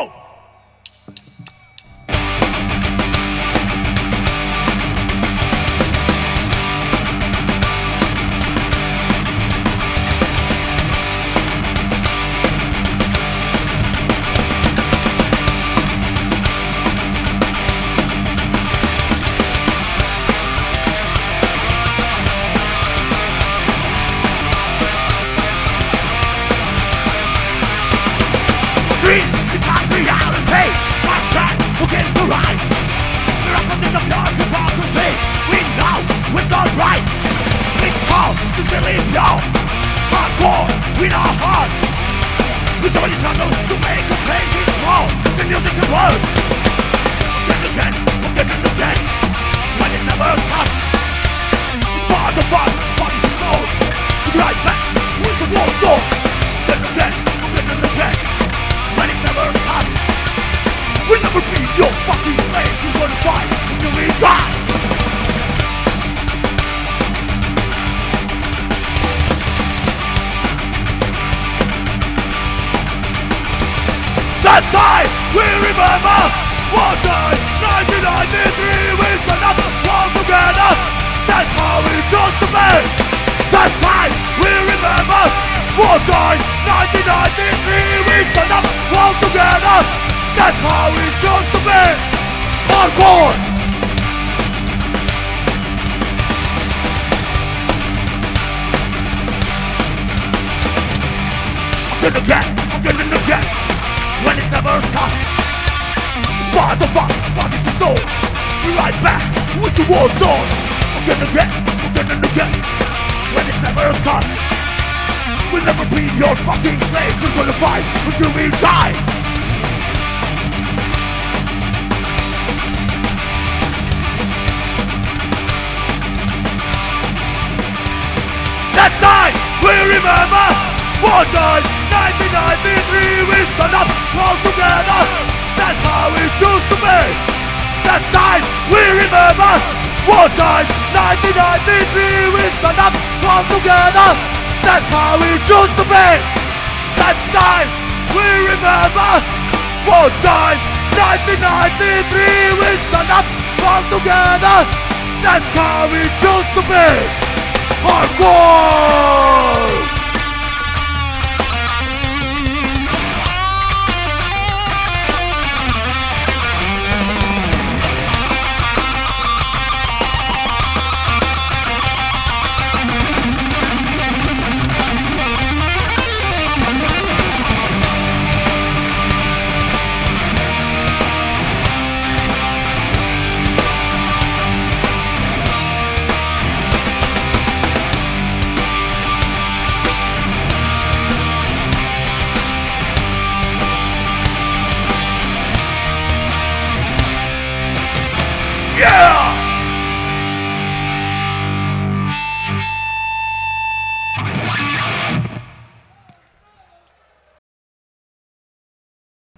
Go! We join struggle to make a change in the world. The music and word. Again, again, and again. When it never stops. It's part of us, and souls. To be right one time 1993 we stand up all together. That's how we chose to be. Hardcore. Again, again, again and again when it never stops. Part of us, bodies and soul. We right back with the war zone. Again, again, again and again when it never stops. We'll never be your fucking slaves. We're gonna fight until we die. That night we remember one time 1993 we stand up all together. That's how we choose to be. That night we remember one time 1993 we stand up all together. That's how we choose to be. That night we remember one time 1993 we stand up all together. That's how we choose to be. Hardcore!